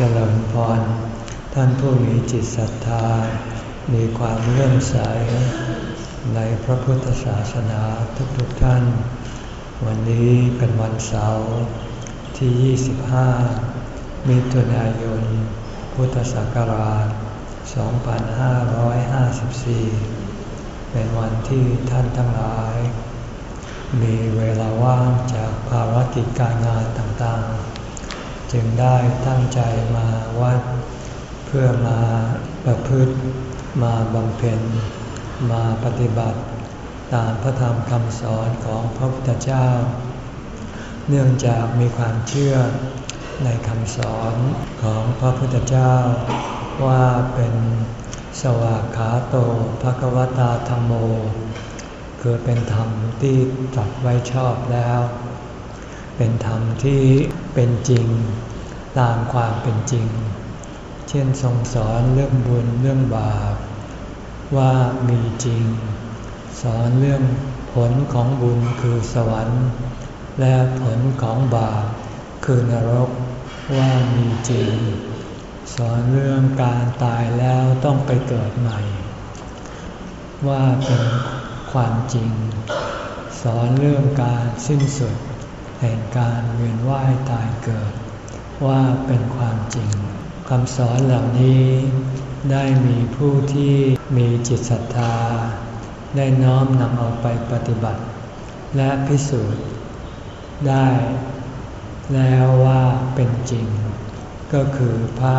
เจริญพร ท่านผู้มีจิตศรัทธา มีความเลื่อมใส ในพระพุทธศาสนาทุกๆทท่าน วันนี้เป็นวันเสาร์ที่ 25 มิถุนายน พุทธศักราช 2554 เป็นวันที่ท่านทั้งหลาย มีเวลาว่างจากภารกิจการงานต่างๆ จึงได้ตั้งใจมาวัด เพื่อมาประพฤติมาบำเพ็ญ มาปฏิบัติ ตามพระธรรมคำสอนของพระพุทธเจ้า เนื่องจากมีความเชื่อในคำสอนของพระพุทธเจ้า ว่าเป็นสวากขาโตภควตาธรรมโม คือเป็นธรรมที่ตรัสไว้ชอบแล้ว เป็นธรรมที่เป็นจริงตามความเป็นจริง เช่นทรงสอนเรื่องบุญเรื่องบาปว่ามีจริง สอนเรื่องผลของบุญคือสวรรค์ และผลของบาปคือนรกว่ามีจริง สอนเรื่องการตายแล้วต้องไปเกิดใหม่ ว่าเป็นความจริง สอนเรื่องการสิ้นสุด แห่งการเวียนว่ายตายเกิด ว่าเป็นความจริงคำสอนเหล่านี้ได้มีผู้ที่มีจิตศรัทธา ได้น้อมนำเอาไปปฏิบัติ และพิสูจน์ได้ แล้วว่าเป็นจริง ก็คือพระ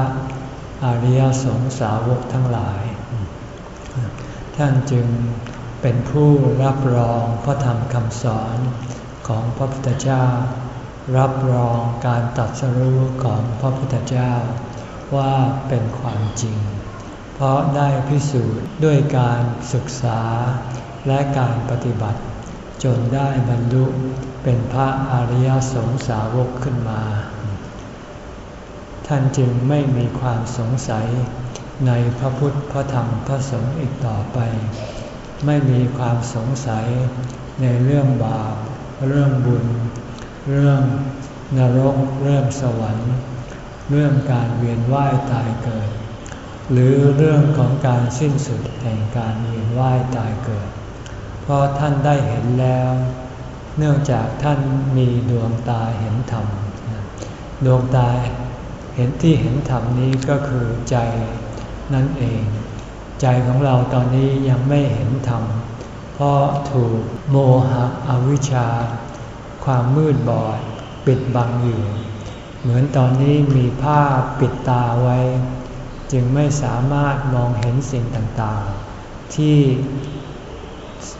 อริยสงสาวกทั้งหลาย ท่านจึงเป็นผู้รับรองพระธรรมคำสอน ของพระพุทธเจ้า รับรองการตัดสรู้ของพระพุทธเจ้า ว่าเป็นความจริง เพราะได้พิสูจน์ด้วยการศึกษาและการปฏิบัติ จนได้บรรลุเป็นพระอริยสงสาวกขึ้นมา ท่านจึงไม่มีความสงสัยในพระพุทธพระธรรมพระสงฆ์อีกต่อไป ไม่มีความสงสัยในเรื่องบาป เรื่องบุญ เรื่องนรก เรื่องสวรรค์ เรื่องการเวียนว่ายตายเกิด หรือเรื่องของการสิ้นสุดแห่งการเวียนว่ายตายเกิด เพราะท่านได้เห็นแล้ว เนื่องจากท่านมีดวงตาเห็นธรรม ดวงตาเห็นที่เห็นธรรมนี้ก็คือใจนั่นเอง ใจของเราตอนนี้ยังไม่เห็นธรรม เพราะถูกโมหะอวิชชา ความมืดบอด ปิดบังอยู่ เหมือนตอนนี้มีผ้าปิดตาไว้ จึงไม่สามารถมองเห็นสิ่งต่างๆ ที่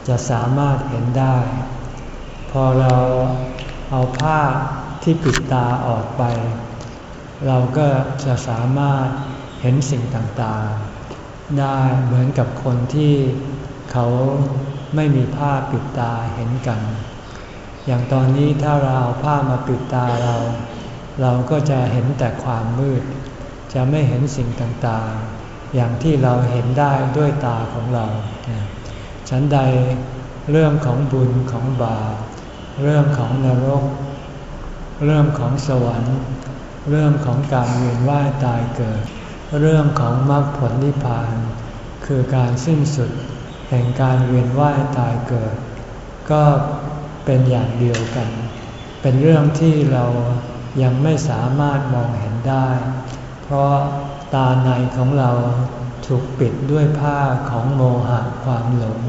จะสามารถเห็นได้ พอเราเอาผ้าที่ปิดตาออกไป เราก็จะสามารถเห็นสิ่งต่างๆ ได้เหมือนกับคนที่เขา ไม่มีผ้าปิดตาเห็นกัน อย่างตอนนี้ถ้าเราเอาผ้ามาปิดตาเรา เราก็จะเห็นแต่ความมืด จะไม่เห็นสิ่งต่างๆ อย่างที่เราเห็นได้ด้วยตาของเรา ฉันใดเรื่องของบุญของบาปเรื่องของนรก เรื่องของสวรรค์ เรื่องของการเวียนว่ายตายเกิด เรื่องของมรรคผลนิพพาน คือการสิ้นสุด แห่งการเวียนว่ายตายเกิด ก็เป็นอย่างเดียวกัน เป็นเรื่องที่เรายังไม่สามารถมองเห็นได้ เพราะตาในของเราถูกปิดด้วยผ้าของโมหะความหลง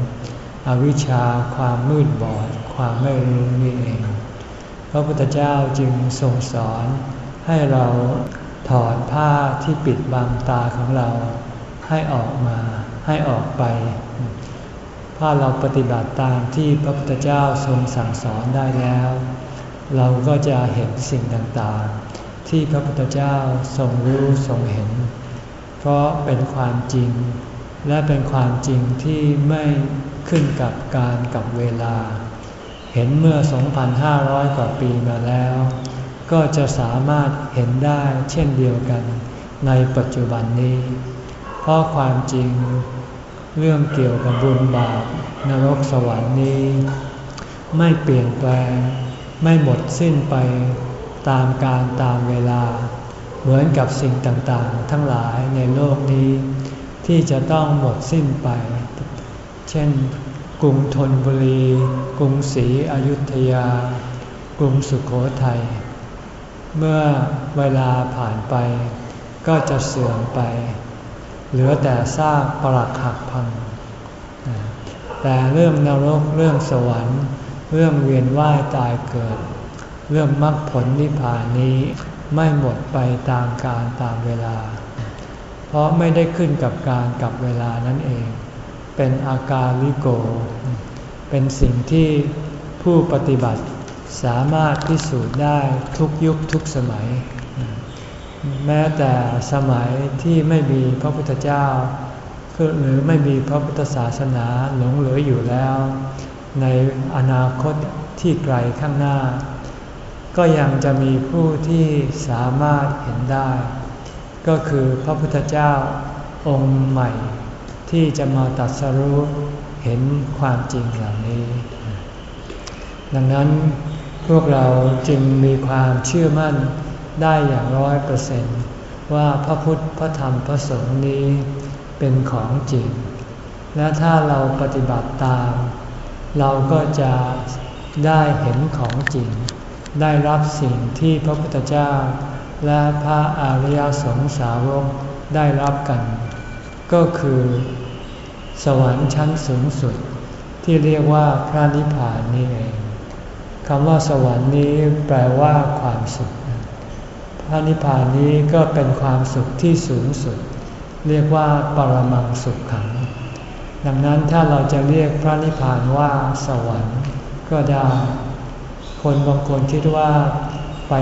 อวิชชาความมืดบอด ความไม่รู้นี่เอง พระพุทธเจ้าจึงทรงสอนให้เราถอดผ้าที่ปิดบังตาของเรา ให้ออกมาให้ออกไป ถ้าเราปฏิบัติตามที่พระพุทธเจ้าทรงสั่งสอนได้แล้ว เราก็จะเห็นสิ่งต่างๆ ที่พระพุทธเจ้าทรงรู้ทรงเห็น เพราะเป็นความจริง และเป็นความจริงที่ไม่ขึ้นกับการกับเวลา เห็นเมื่อ 2,500 กว่าปีมาแล้ว ก็จะสามารถเห็นได้เช่นเดียวกันในปัจจุบันนี้ เพราะความจริง เรื่องเกี่ยวกับบุญบาปนรกสวรรค์นี้ ไม่เปลี่ยนแปลง ไม่หมดสิ้นไปตามการตามเวลา เหมือนกับสิ่งต่างๆ ทั้งหลายในโลกนี้ ที่จะต้องหมดสิ้นไป เช่น กรุงธนบุรี กรุงศรีอยุธยา กรุงสุขโขทัยเมื่อเวลาผ่านไป ก็จะเสื่อมไป เหลือแต่ซากปรักหักพัง แต่เรื่องนรกเรื่องสวรรค์ เรื่องเวียนว่ายตายเกิด เรื่องมรรคผลนิพพานนี้ไม่หมดไปตามการตามเวลา เพราะไม่ได้ขึ้นกับการกับเวลานั่นเอง เป็นอาการลิโก เป็นสิ่งที่ผู้ปฏิบัติสามารถพิสูจน์ได้ทุกยุคทุกสมัย แม้แต่สมัยที่ไม่มีพระพุทธเจ้าหรือไม่มีพระพุทธศาสนาหลงเหลืออยู่แล้ว ในอนาคตที่ไกลข้างหน้า ก็ยังจะมีผู้ที่สามารถเห็นได้ ก็คือพระพุทธเจ้าองค์ใหม่ ที่จะมาตัดสรู้เห็นความจริงเหล่านี้ ดังนั้นพวกเราจึงมีความเชื่อมั่น ได้อย่างร้อยเปอร์เซนต์ว่าพระพุทธพระธรรมพระสงฆ์นี้เป็นของจริง และถ้าเราปฏิบัติตาม เราก็จะได้เห็นของจริง ได้รับสิ่งที่พระพุทธเจ้า และพระอริยสงสาวกได้รับกัน ก็คือ สวรรค์ชั้นสูงสุด ที่เรียกว่าพระนิพพานนี่เองคำว่าสวรรค์นี้แปลว่าความสุข ระนิพพานนี้ก็เป็นความสุขที่สูงสุด เรียกว่าปรมังสุขขัง ดังนั้นถ้าเราจะเรียกพระนิพพานว่าสวรรค์ก็ได้ คนบางคนคิดว่าไป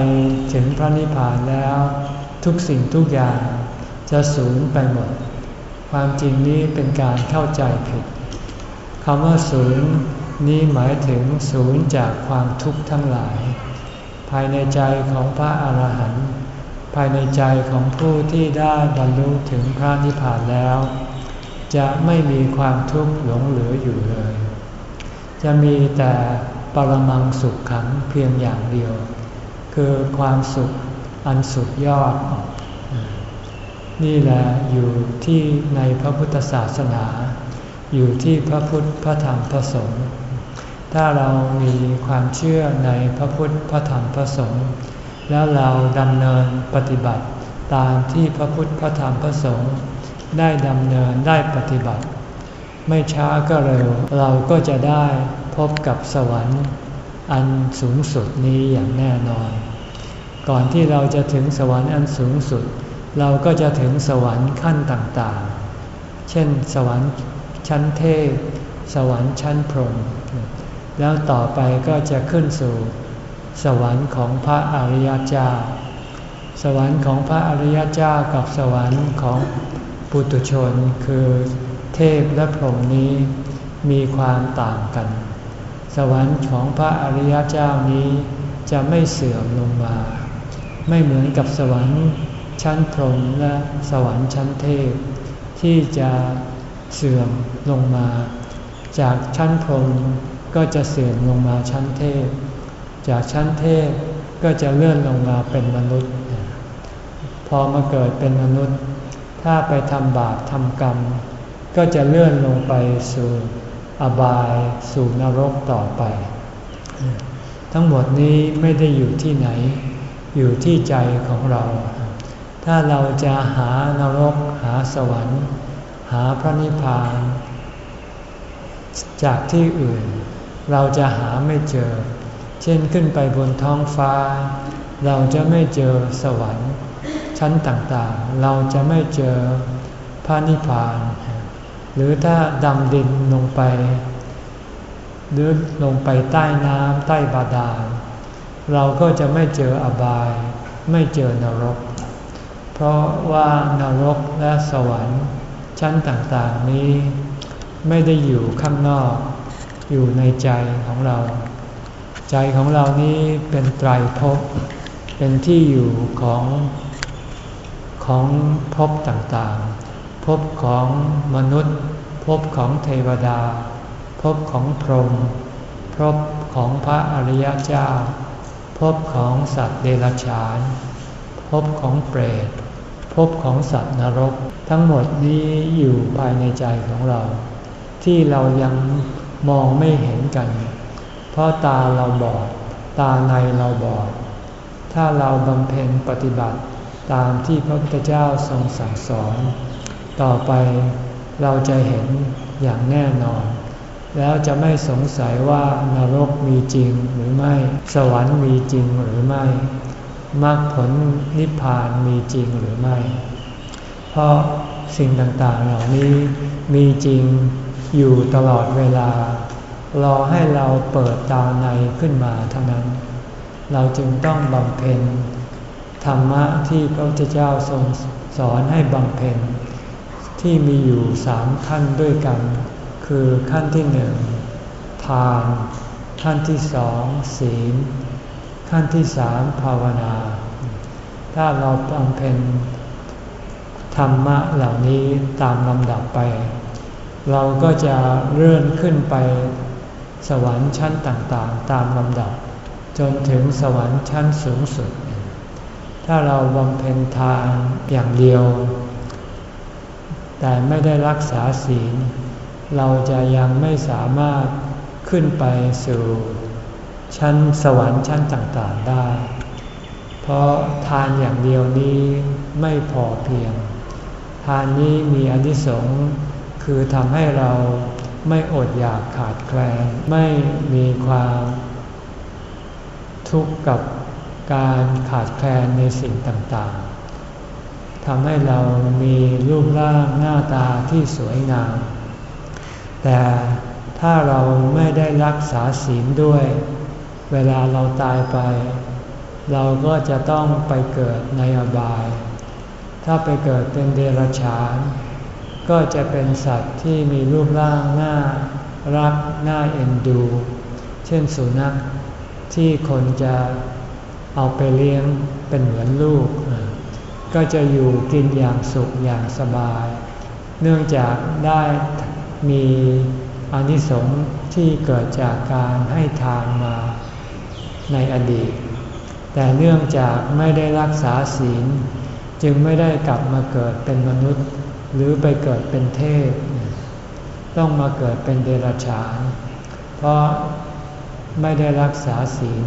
ถึงพระนิพพานแล้ว ทุกสิ่งทุกอย่างจะสูญไปหมด ความจริงนี้เป็นการเข้าใจผิดคำว่าศูนย์นี้หมายถึงศูนย์จากความทุกข์ทั้งหลาย ภายในใจของพระอาหารหันต์ ภายในใจของผู้ที่ได้บรรลุถึงพระนิพพานแล้ว จะไม่มีความทุกข์หลงเหลืออยู่เลย จะมีแต่ปรมังสุขขังเพียงอย่างเดียว คือความสุขอันสุดยอด นี่แหละอยู่ที่ในพระพุทธศาสนา อยู่ที่พระพุทธพระธรรมพระสงฆ์ถ้าเรามีความเชื่อในพระพุทธพระธรรมพระสงฆ์ แล้วเราดำเนินปฏิบัติตามที่พระพุทธพระธรรมพระสงฆ์ได้ดำเนินได้ปฏิบัติ ไม่ช้าก็เร็วเราก็จะได้พบกับสวรรค์อันสูงสุดนี้อย่างแน่นอน ก่อนที่เราจะถึงสวรรค์อันสูงสุด เราก็จะถึงสวรรค์ขั้นต่างๆ เช่น สวรรค์ชั้นเทพ สวรรค์ชั้นพรหมแล้วต่อไปก็จะขึ้นสู่ สวรรค์ของพระอริยเจ้า สวรรค์ของพระอริยเจ้ากับสวรรค์ของปุตุชนคือเทพและพรหมนี้มีความต่างกัน สวรรค์ของพระอริยเจ้านี้จะไม่เสื่อมลงมา ไม่เหมือนกับสวรรค์ชั้นพรหมและสวรรค์ชั้นเทพ ที่จะเสื่อมลงมา จากชั้นพรหมก็จะเสื่อมลงมาชั้นเทพ จากชั้นเทพก็จะเลื่อนลงมาเป็นมนุษย์ พอมาเกิดเป็นมนุษย์ ถ้าไปทำบาปทำกรรม ก็จะเลื่อนลงไปสู่อบายสู่นรกต่อไป ทั้งหมดนี้ไม่ได้อยู่ที่ไหน อยู่ที่ใจของเรา ถ้าเราจะหานรก หาสวรรค์ หาพระนิพพาน จากที่อื่น เราจะหาไม่เจอ เช่นขึ้นไปบนท้องฟ้า เราจะไม่เจอสวรรค์ชั้นต่างๆ เราจะไม่เจอพระนิพพาน หรือถ้าดำดินลงไป หรือลงไปใต้น้ำใต้บาดาล เราก็จะไม่เจออบาย ไม่เจอนรก เพราะว่านรกและสวรรค์ชั้นต่างๆนี้ ไม่ได้อยู่ข้างนอก อยู่ในใจของเรา ใจของเรานี้เป็นไตรภพ เป็นที่อยู่ของของภพต่างๆ ภพของมนุษย์ ภพของเทวดา ภพของพรหม ภพของพระอริยเจ้า ภพของสัตว์เดรัจฉาน ภพของเปรต ภพของสัตว์นรก ทั้งหมดนี้อยู่ภายในใจของเรา ที่เรายังมองไม่เห็นกันเราะตาเราบอด ตาในเราบอด ถ้าเราบำเพ็ญปฏิบัติตามที่พระพุทธเจ้าทรงสั่งสอน ต่อไปเราจะเห็นอย่างแน่นอน แล้วจะไม่สงสัยว่านรกมีจริงหรือไม่ สวรรค์มีจริงหรือไม่มรรคผลนิพพานมีจริงหรือไม่ เพราะสิ่งต่างๆเหล่านี้มีจริงอยู่ตลอดเวลา รอให้เราเปิดตาในขึ้นมาเท่านั้น เราจึงต้องบำเพ็ญธรรมะที่พระพุทธเจ้าทรงสอนให้บำเพ็ญที่มีอยู่สามขั้นด้วยกัน คือขั้นที่หนึ่งทาน ขั้นที่สองศีล ขั้นที่สามภาวนา ถ้าเราบำเพ็ญธรรมะเหล่านี้ตามลำดับไป เราก็จะเลื่อนขึ้นไป สวรรค์ชั้นต่างๆ ตามลำดับ จนถึงสวรรค์ชั้นสูงสุด ถ้าเราบำเพ็ญทานอย่างเดียว แต่ไม่ได้รักษาศีล เราจะยังไม่สามารถขึ้นไปสู่ชั้นสวรรค์ชั้นต่างๆได้ เพราะทานอย่างเดียวนี้ไม่พอเพียง ทานนี้มีอนิสงส์คือทำให้เรา ไม่อดอยากขาดแคลน ไม่มีความทุกข์กับการขาดแคลนในสิ่งต่างๆทำให้เรามีรูปร่างหน้าตาที่สวยงาม แต่ถ้าเราไม่ได้รักษาศีลด้วย เวลาเราตายไป เราก็จะต้องไปเกิดในอบาย ถ้าไปเกิดเป็นเดรัจฉาน ก็จะเป็นสัตว์ที่มีรูปร่างหน้ารักหน้าเอ็นดู เช่นสุนัขที่คนจะเอาไปเลี้ยงเป็นเหมือนลูก ก็จะอยู่กินอย่างสุขอย่างสบาย เนื่องจากได้มีอนิสงส์ที่เกิดจากการให้ทานมาในอดีต แต่เนื่องจากไม่ได้รักษาศีล จึงไม่ได้กลับมาเกิดเป็นมนุษย์ หรือไปเกิดเป็นเทพ ต้องมาเกิดเป็นเดรัจฉาน เพราะไม่ได้รักษาศีล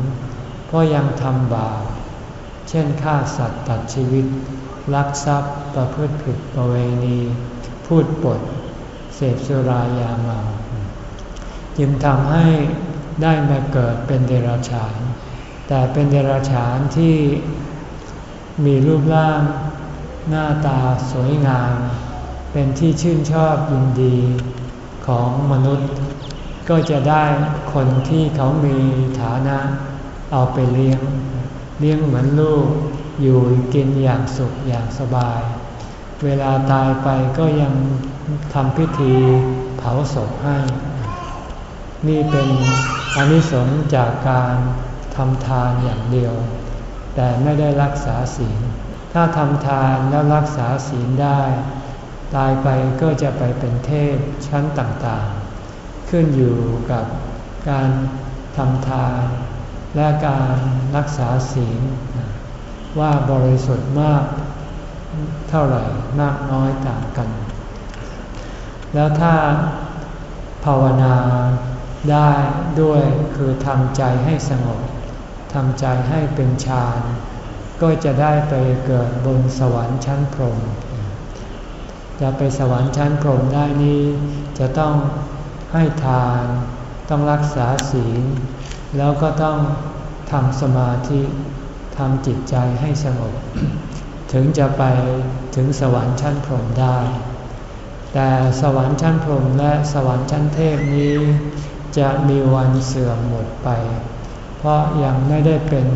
เพราะยังทำบาป เช่นฆ่าสัตว์ตัดชีวิต ลักทรัพย์ประพฤติผิดประเวณี พูดปด เสพสุรายาเมา จึงทำให้ได้มาเกิดเป็นเดรัจฉาน แต่เป็นเดรัจฉานที่มีรูปร่างหน้าตาสวยงาม เป็นที่ชื่นชอบยินดีของมนุษย์ ก็จะได้คนที่เขามีฐานะเอาไปเลี้ยง เลี้ยงเหมือนลูกอยู่กินอย่างสุขอย่างสบาย เวลาตายไปก็ยังทำพิธีเผาศพให้ นี่เป็นอนิสงส์จากการทำทานอย่างเดียว แต่ไม่ได้รักษาศีล ถ้าทำทานแล้วรักษาศีลได้ ตายไปก็จะไปเป็นเทพชั้นต่างๆ ขึ้นอยู่กับการทำทานและการรักษาศีลว่าบริสุทธิ์มากเท่าไหร่มากน้อยต่างกัน แล้วถ้าภาวนาได้ด้วยคือทำใจให้สงบทำใจให้เป็นฌานก็จะได้ไปเกิดบนสวรรค์ชั้นพรหม จะไปสวรรค์ชั้นพรหมได้นี้ จะต้องให้ทาน ต้องรักษาศีล แล้วก็ต้องทำสมาธิทำจิตใจให้สงบ ถึงจะไปถึงสวรรค์ชั้นพรหมได้ แต่สวรรค์ชั้นพรหมและสวรรค์ชั้นเทพนี้ จะมีวันเสื่อมหมดไป เพราะยังไม่ได้เป็น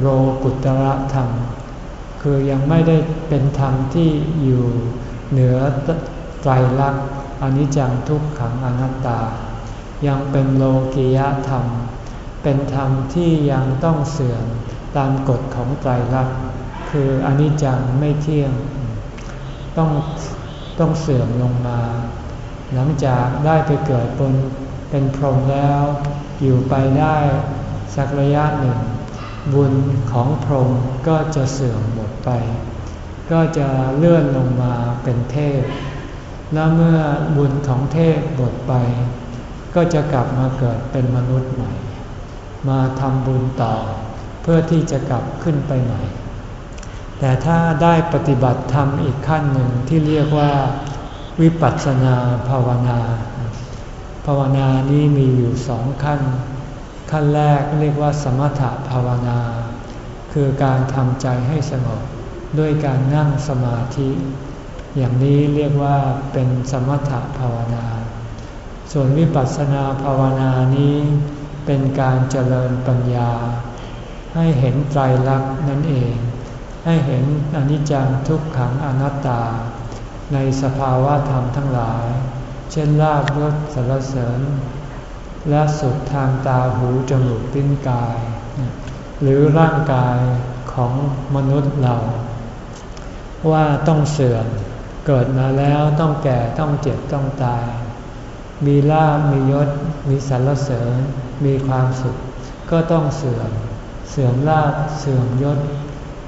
โลกุตระธรรม คือยังไม่ได้เป็นธรรมที่อยู่เหนือไตรลักษณ์อนิจจังทุกขังอนัตตา ยังเป็นโลกิยธรรม เป็นธรรมที่ยังต้องเสื่อมตามกฎของไตรลักษณ์คืออนิจจังไม่เที่ยง ต้องต้องเสื่อมลงมา หลังจากได้ไปเกิดบนเป็นพรหมแล้ว อยู่ไปได้สักระยะหนึ่ง บุญของพรหมก็จะเสื่อมหมดไป ก็จะเลื่อนลงมาเป็นเทพ และเมื่อบุญของเทพหมดไป ก็จะกลับมาเกิดเป็นมนุษย์ใหม่ มาทำบุญต่อ เพื่อที่จะกลับขึ้นไปใหม่ แต่ถ้าได้ปฏิบัติธรรมอีกขั้นหนึ่งที่เรียกว่าวิปัสสนาภาวนา ภาวนานี้มีอยู่สองขั้น ขั้นแรกเรียกว่าสมถภาวนา คือการทำใจให้สงบด้วยการนั่งสมาธิ อย่างนี้เรียกว่าเป็นสมถภาวนา ส่วนวิปัสสนาภาวนานี้ เป็นการเจริญปัญญา ให้เห็นไตรลักษณ์นั่นเอง ให้เห็นอนิจจังทุกขังอนัตตา ในสภาวะธรรมทั้งหลาย เช่นลาบยศสรรเสริญ และสุขทางตาหูจมูกติ้นกาย หรือร่างกายของมนุษย์เรา ว่าต้องเสื่อมเกิดมาแล้วต้องแก่ต้องเจ็บต้องตาย มีลาบมียศ มีสรรเสริญ มีความสุข ก็ต้องเสื่อม เสื่อมลาบเสื่อมยศ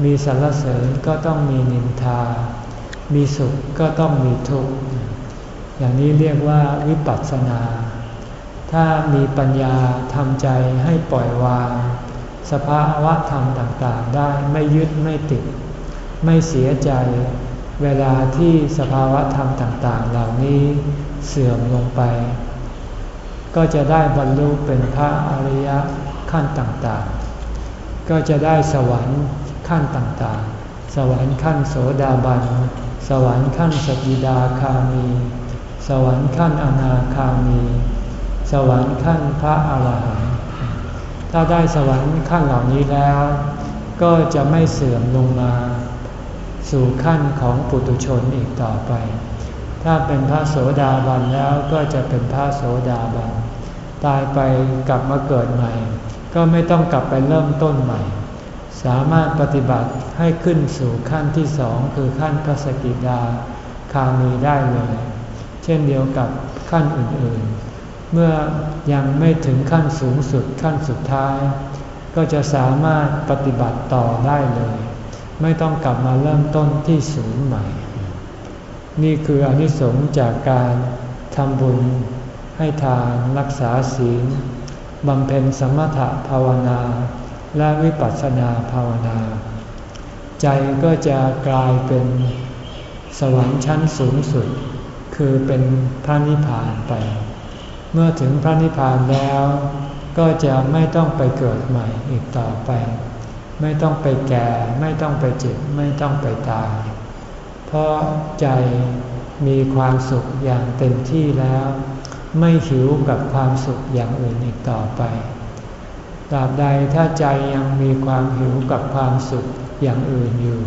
มีสรรเสริญก็ต้องมีนินทา มีสุขก็ต้องมีทุกข์อย่างนี้เรียกว่าวิปัสสนา ถ้ามีปัญญาทำใจให้ปล่อยวาง สภาวะธรรมต่างๆ ได้ไม่ยึดไม่ติด ไม่เสียใจ เวลาที่สภาวะธรรมต่างๆ เหล่านี้เสื่อมลงไป ก็จะได้บรรลุเป็นพระอริยขั้นต่างๆ ก็จะได้สวรรค์ขั้นต่างๆ สวรรค์ขั้นโสดาบัน สวรรค์ขั้นสกิดาคามี สวรรค์ขั้นอนาคามี สวรรค์ขั้นพระอาหารหันต์ถ้าได้สวรรค์ขั้นเหล่านี้แล้ว ก็จะไม่เสื่อมลงมา สู่ขั้นของปุตุชนอีกต่อไป ถ้าเป็นพระโสดาบันแล้วก็จะเป็นพระโสดาบันตายไปกลับมาเกิดใหม่ ก็ไม่ต้องกลับไปเริ่มต้นใหม่ สามารถปฏิบัติให้ขึ้นสู่ขั้นที่สองคือขั้นพระสกิดาคามีได้เลย เช่นเดียวกับขั้นอื่นๆ เมื่อยังไม่ถึงขั้นสูงสุดขั้นสุดท้าย ก็จะสามารถปฏิบัติต่อได้เลย ไม่ต้องกลับมาเริ่มต้นที่ศูนย์ใหม่ นี่คืออนิสงส์จากการทำบุญให้ทานรักษาศีลบำเพ็ญสมถะภาวนา และวิปัสสนาภาวนา ใจก็จะกลายเป็นสวรรค์ชั้นสูงสุด คือเป็นพระนิพพานไป เมื่อถึงพระนิพพานแล้ว ก็จะไม่ต้องไปเกิดใหม่อีกต่อไป ไม่ต้องไปแก่ ไม่ต้องไปเจ็บ ไม่ต้องไปตาย เพราะใจมีความสุขอย่างเต็มที่แล้ว ไม่หิวกับความสุขอย่างอื่นอีกต่อไปตราบใดถ้าใจยังมีความหิวกับความสุขอย่างอื่นอยู่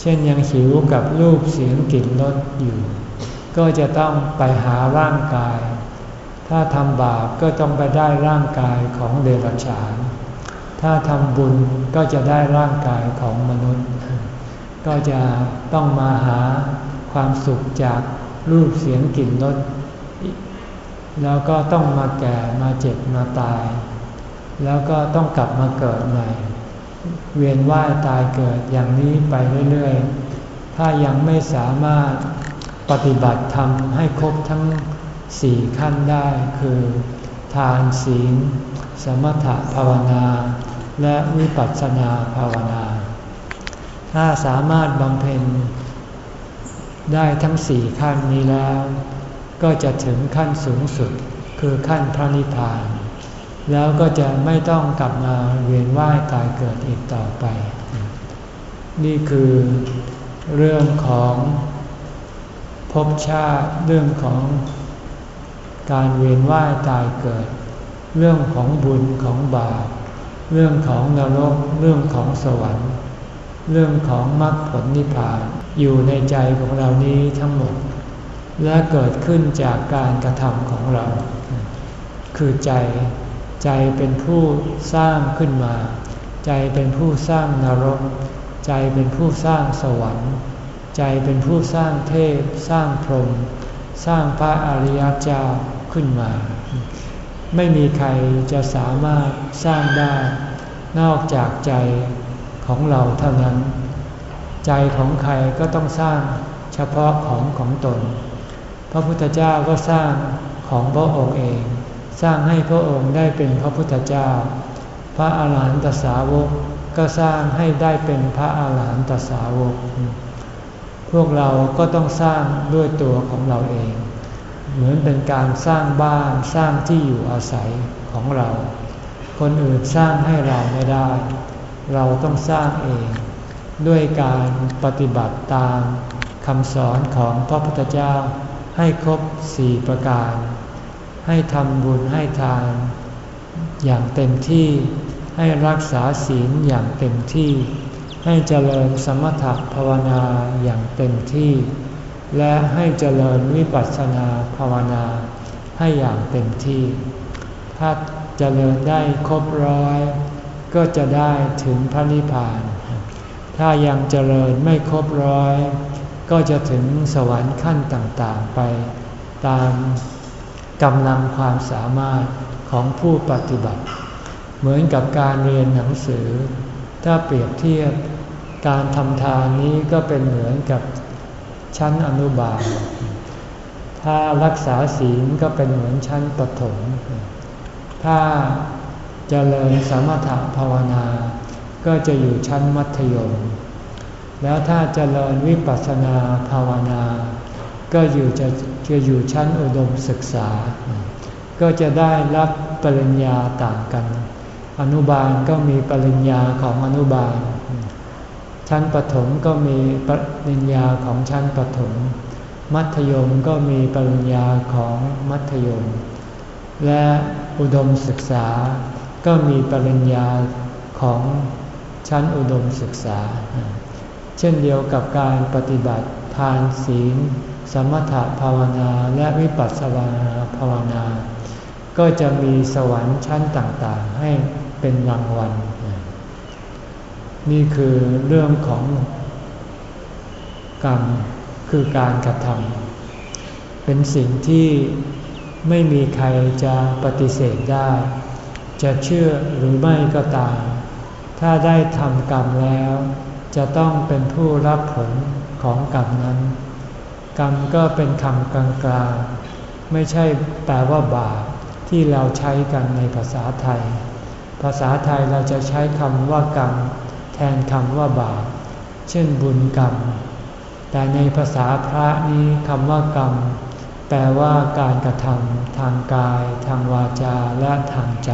เช่นยังหิวกับรูปเสียงกลิ่นรสอยู่ ก็จะต้องไปหาร่างกาย ถ้าทำบาปก็ต้องไปได้ร่างกายของเดรัจฉาน ถ้าทำบุญก็จะได้ร่างกายของมนุษย์ ก็จะต้องมาหาความสุขจากรูปเสียงกลิ่นรสแล้วก็ต้องมาแก่มาเจ็บมาตาย แล้วก็ต้องกลับมาเกิดใหม่ เวียนว่ายตายเกิดอย่างนี้ไปเรื่อยๆ ถ้ายังไม่สามารถปฏิบัติธรรมให้ครบทั้ง สี่ขั้นได้คือ ทานศีล สมถภาวนา และวิปัสสนาภาวนา ถ้าสามารถบำเพ็ญได้ทั้งสี่ขั้นนี้แล้ว ก็จะถึงขั้นสูงสุดคือขั้นพระนิพพาน แล้วก็จะไม่ต้องกลับมาเวียนว่ายตายเกิดอีกต่อไป นี่คือเรื่องของภพชาติเรื่องของ การเวียนว่ายตายเกิด เรื่องของบุญของบาป เรื่องของนรก เรื่องของสวรรค์ เรื่องของมรรคผลนิพพานอยู่ในใจของเรานี้ทั้งหมด และเกิดขึ้นจากการกระทำของเรา คือใจ ใจเป็นผู้สร้างขึ้นมา ใจเป็นผู้สร้างนรก ใจเป็นผู้สร้างสวรรค์ ใจเป็นผู้สร้างเทพ สร้างพรหมสร้างพระอริยเจ้า ขึ้นมา ไม่มีใครจะสามารถสร้างได้ นอกจากใจของเราเท่านั้น ใจของใครก็ต้องสร้างเฉพาะของของตน พระพุทธเจ้าก็สร้างของพระองค์เอง สร้างให้พระองค์ได้เป็นพระพุทธเจ้า พระอาหารหันตสาวกก็สร้างให้ได้เป็นพระอาหารหันตสาวก พวกเราก็ต้องสร้างด้วยตัวของเราเอง เหมือนเป็นการสร้างบ้านสร้างที่อยู่อาศัยของเรา คนอื่นสร้างให้เราไม่ได้ เราต้องสร้างเอง ด้วยการปฏิบัติตามคำสอนของพระพุทธเจ้าให้ครบสี่ประการ ให้ทำบุญให้ทาน อย่างเต็มที่ให้รักษาศีลอย่างเต็มที่ ให้เจริญสมถภาวนาอย่างเต็มที่ และให้เจริญวิปัสสนาภาวนาให้อย่างเต็มที่ ถ้าเจริญได้ครบร้อย ก็จะได้ถึงพระนิพพาน ถ้ายังเจริญไม่ครบร้อย ก็จะถึงสวรรค์ขั้นต่างๆไป ตามกำลังความสามารถของผู้ปฏิบัติ เหมือนกับการเรียนหนังสือ ถ้าเปรียบเทียบการทำทานนี้ก็เป็นเหมือนกับ ชั้นอนุบาล ถ้ารักษาศีลก็เป็นเหมือนชั้นปฐม ถ้าเจริญสมถภาวนา ก็จะอยู่ชั้นมัธยม แล้วถ้าเจริญวิปัสสนาภาวนา ก็อยู่จะจะอยู่ชั้นอุดมศึกษา ก็จะได้รับปริญญาต่างกัน อนุบาลก็มีปริญญาของอนุบาล ชั้นปฐมก็มีปริญญาของชั้นปฐม มัธยมก็มีปริญญาของมัธยม และอุดมศึกษา ก็มีปริญญาของชั้นอุดมศึกษา เช่นเดียวกับการปฏิบัติทานศีล สมถะภาวนาและวิปัสสนาภาวนา ก็จะมีสวรรค์ชั้นต่างๆ ให้เป็นรางวัล นี่คือเรื่องของกรรมคือการกระทำเป็นสิ่งที่ไม่มีใครจะปฏิเสธได้ จะเชื่อหรือไม่ก็ตาม ถ้าได้ทำกรรมแล้ว จะต้องเป็นผู้รับผลของกรรมนั้น กรรมก็เป็นคำกลางๆ ไม่ใช่แปลว่าบาปที่เราใช้กันในภาษาไทย ภาษาไทยเราจะใช้คำว่ากรรม แทนคำว่าบาป เช่นบุญกรรม แต่ในภาษาพระนี้คำว่ากรรม แปลว่าการกระทำทางกาย ทางวาจาและทางใจ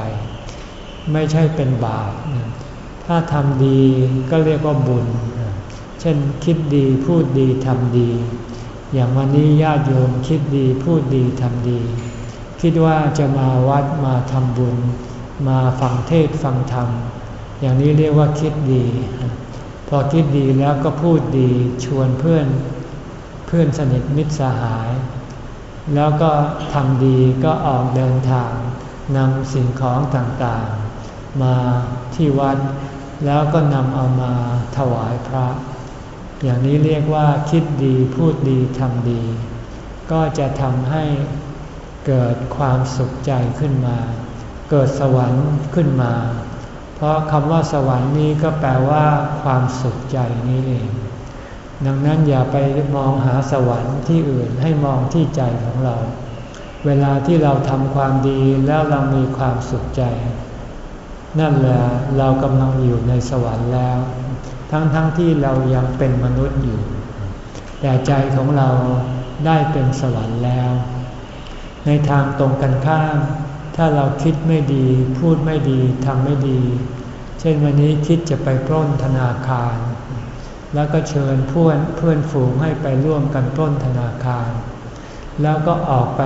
ไม่ใช่เป็นบาป ถ้าทำดีก็เรียกว่าบุญ เช่นคิดดีพูดดีทำดี อย่างวันนี้ญาติโยมคิดดีพูดดีทำดี คิดว่าจะมาวัดมาทำบุญ มาฟังเทศฟังธรรม อย่างนี้เรียกว่าคิดดี พอคิดดีแล้วก็พูดดีชวนเพื่อนเพื่อนสนิทมิตรสหาย แล้วก็ทำดีก็ออกเดินทางนำสิ่งของต่างๆ มาที่วัด แล้วก็นำเอามาถวายพระ อย่างนี้เรียกว่าคิดดีพูดดีทำดี ก็จะทำให้เกิดความสุขใจขึ้นมา เกิดสวรรค์ขึ้นมา เพราะคำว่าสวรรค์นี้ก็แปลว่าความสุขใจนี้เอง ดังนั้นอย่าไปมองหาสวรรค์ที่อื่นให้มองที่ใจของเรา เวลาที่เราทำความดีแล้วเรามีความสุขใจ นั่นแหละเรากำลังอยู่ในสวรรค์แล้ว ทั้งๆทที่เรายังเป็นมนุษย์อยู่ แต่ใจของเราได้เป็นสวรรค์แล้ว ในทางตรงกันข้าม ถ้าเราคิดไม่ดี พูดไม่ดีทำไม่ดี เช่นวันนี้คิดจะไปปล้นธนาคาร แล้วก็เชิญเพื่อนเพื่อนฝูงให้ไปร่วมกันปล้นธนาคาร แล้วก็ออกไป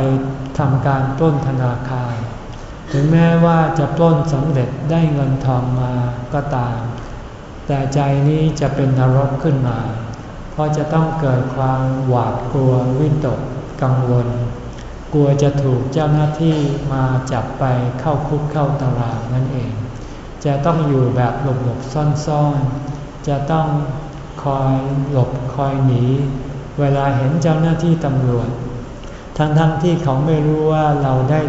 ทำการปล้นธนาคาร ถึงแม้ว่าจะปล้นสำเร็จได้เงินทองมาก็ตาม แต่ใจนี้จะเป็นนรกขึ้นมา เพราะจะต้องเกิดความหวาดกลัววิตกกังวล กลัวจะถูกเจ้าหน้าที่มาจับไปเข้าคุกเข้าตารางนั่นเอง จะต้องอยู่แบบหลบหลบซ่อนๆ จะต้องคอยหลบคอยหนี เวลาเห็นเจ้าหน้าที่ตำรวจ ทั้งๆทที่เขาไม่รู้ว่าเราได้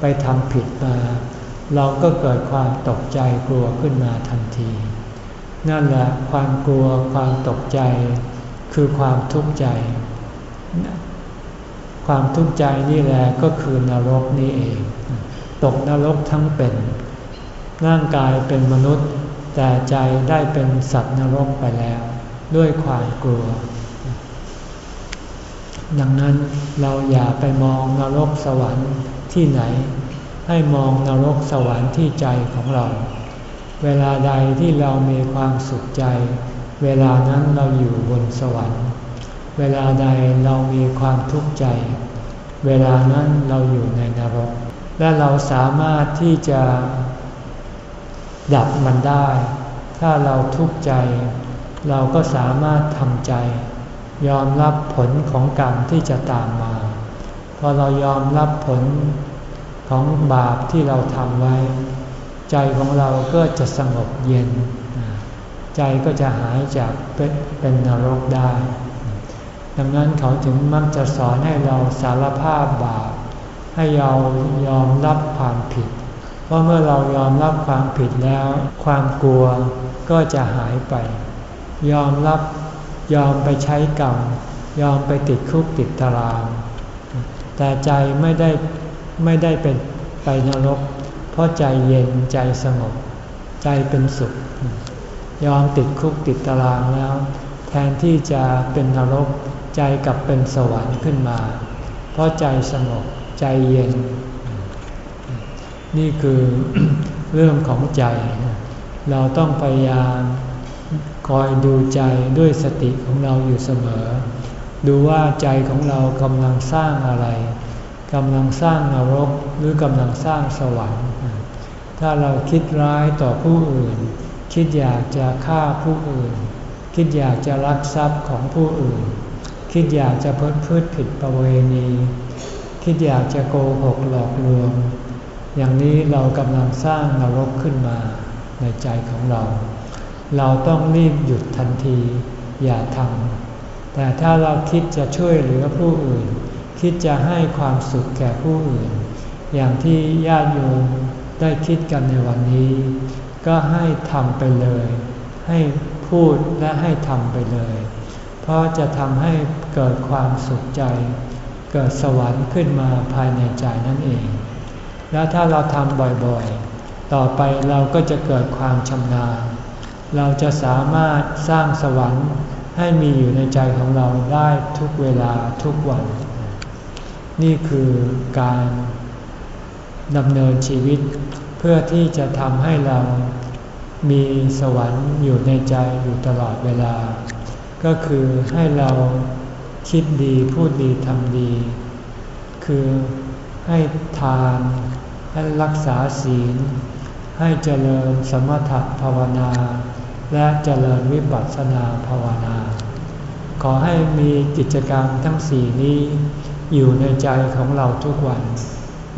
ไปทำผิดมา เราก็เกิดความตกใจกลัวขึ้นมาทันที นั่นแหละความกลัวความตกใจ คือความทุกข์ใจ ความทุกข์ใจนี่แหละก็คือนรกนี่เอง ตกนรกทั้งเป็น ร่างกายเป็นมนุษย์ แต่ใจได้เป็นสัตว์นรกไปแล้ว ด้วยความกลัว ดังนั้นเราอย่าไปมองนรกสวรรค์ที่ไหน ให้มองนรกสวรรค์ที่ใจของเรา เวลาใดที่เรามีความสุขใจ เวลานั้นเราอยู่บนสวรรค์ เวลาใดเรามีความทุกข์ใจ เวลานั้นเราอยู่ในนรก และเราสามารถที่จะดับมันได้ ถ้าเราทุกข์ใจ เราก็สามารถทำใจ ยอมรับผลของกรรมที่จะตามมา พอเรายอมรับผลของบาปที่เราทำไว้ ใจของเราก็จะสงบเย็น ใจก็จะหายจากเป็นนรกได้ ดังนั้นเขาถึงมักจะสอนให้เราสารภาพบาป ให้เรายอมรับความผิด เพราะเมื่อเรายอมรับความผิดแล้ว ความกลัวก็จะหายไป ยอมรับยอมไปใช้กรรม ยอมไปติดคุกติดตาราง แต่ใจไม่ได้ไม่ได้เป็นไปนรก เพราะใจเย็นใจสงบ ใจเป็นสุข ยอมติดคุกติดตารางแล้ว แทนที่จะเป็นนรก ใจกลับเป็นสวรรค์ขึ้นมา เพราะใจสงบใจเย็น นี่คือเรื่องของใจ เราต้องพยายามคอยดูใจด้วยสติของเราอยู่เสมอ ดูว่าใจของเรากำลังสร้างอะไรกำลังสร้างนรกหรือกำลังสร้างสวรรค์ ถ้าเราคิดร้ายต่อผู้อื่น คิดอยากจะฆ่าผู้อื่น คิดอยากจะลักทรัพย์ของผู้อื่น คิดอยากจะพิพืชผิดประเวณี คิดอยากจะโกหกหลอกลวง อย่างนี้เรากำลังสร้างนรกขึ้นมาในใจของเรา เราต้องรีบหยุดทันที อย่าทำแต่ถ้าเราคิดจะช่วยเหลือผู้อื่น คิดจะให้ความสุขแก่ผู้อื่น อย่างที่ญาติโยมได้คิดกันในวันนี้ ก็ให้ทำไปเลย ให้พูดและให้ทำไปเลย เพราะจะทำให้เกิดความสุขใจ เกิดสวรรค์ขึ้นมาภายในใจนั่นเอง แล้วถ้าเราทำบ่อยๆ ต่อไปเราก็จะเกิดความชำนาญ เราจะสามารถสร้างสวรรค์ให้มีอยู่ในใจของเราได้ทุกเวลาทุกวัน นี่คือการดำเนินชีวิตเพื่อที่จะทำให้เรามีสวรรค์อยู่ในใจอยู่ตลอดเวลา ก็คือให้เราคิดดีพูดดีทำดี คือให้ทาน ให้รักษาศีล ให้เจริญสมถภาวนา และเจริญวิปัสสนาภาวนา ขอให้มีกิจกรรมทั้งสี่นี้อยู่ในใจของเราทุกวัน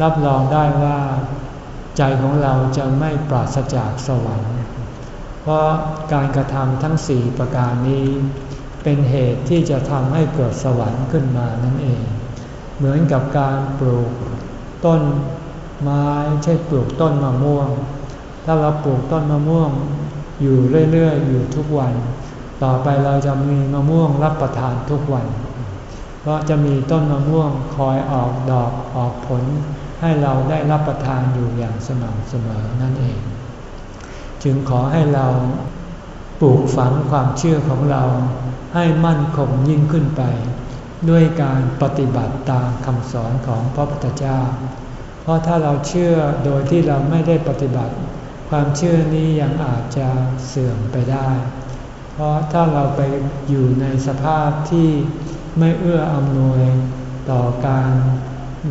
รับรองได้ว่า ใจของเราจะไม่ปราศจากสวรรค์ เพราะการกระทำทั้งสี่ประการนี้ เป็นเหตุที่จะทำให้เกิดสวรรค์ขึ้นมานั่นเอง เหมือนกับการปลูกต้นไม้ใช่ปลูกต้นมะม่วง ถ้าเราปลูกต้นมะม่วง อยู่เรื่อยๆ อยู่ทุกวัน ต่อไปเราจะมีมะม่วงรับประทานทุกวัน เพราะจะมีต้นมะม่วงคอยออกดอกออกผล ให้เราได้รับประทานอยู่อย่างสม่ำเสมอนั่นเอง จึงขอให้เรา ปลูกฝังความเชื่อของเราให้มั่นคงยิ่งขึ้นไป ด้วยการปฏิบัติตามคำสอนของพระพุทธเจ้า เพราะถ้าเราเชื่อโดยที่เราไม่ได้ปฏิบัติ ความเชื่อนี้ยังอาจจะเสื่อมไปได้ เพราะถ้าเราไปอยู่ในสภาพที่ไม่เอื้ออำนวยต่อการ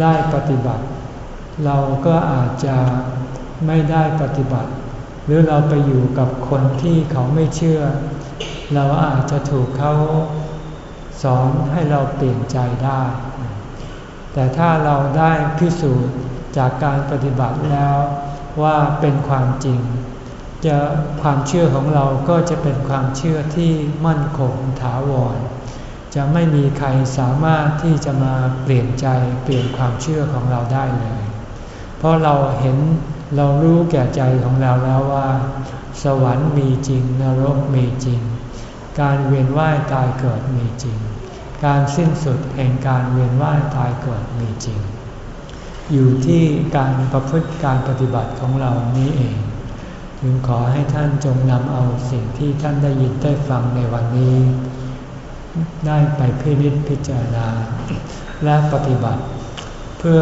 ได้ปฏิบัติ เราก็อาจจะไม่ได้ปฏิบัติ หรือเราไปอยู่กับคนที่เขาไม่เชื่อ เราอาจจะถูกเขาสอนให้เราเปลี่ยนใจได้ แต่ถ้าเราได้พิสูจน์จากการปฏิบัติแล้วว่าเป็นความจริง จะความเชื่อของเราก็จะเป็นความเชื่อที่มั่นคงถาวร จะไม่มีใครสามารถที่จะมาเปลี่ยนใจเปลี่ยนความเชื่อของเราได้เลย เพราะเราเห็น เรารู้แก่ใจของเราแล้วว่า สวรรค์มีจริง นรกมีจริง การเวียนว่ายตายเกิดมีจริง การสิ้นสุดแห่งการเวียนว่ายตายเกิดมีจริง อยู่ที่การประพฤติการปฏิบัติของเรานี้เอง จึงขอให้ท่านจงนำเอาสิ่งที่ท่านได้ยินได้ฟังในวันนี้ ได้ไปพิจิตพิจารณา และปฏิบัติ เพื่อ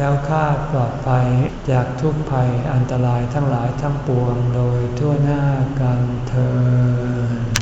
แค้วคาดปลอดภัยจากทุกภัยอันตรายทั้งหลายทั้งปวงโดยทั่วหน้ากันเธอ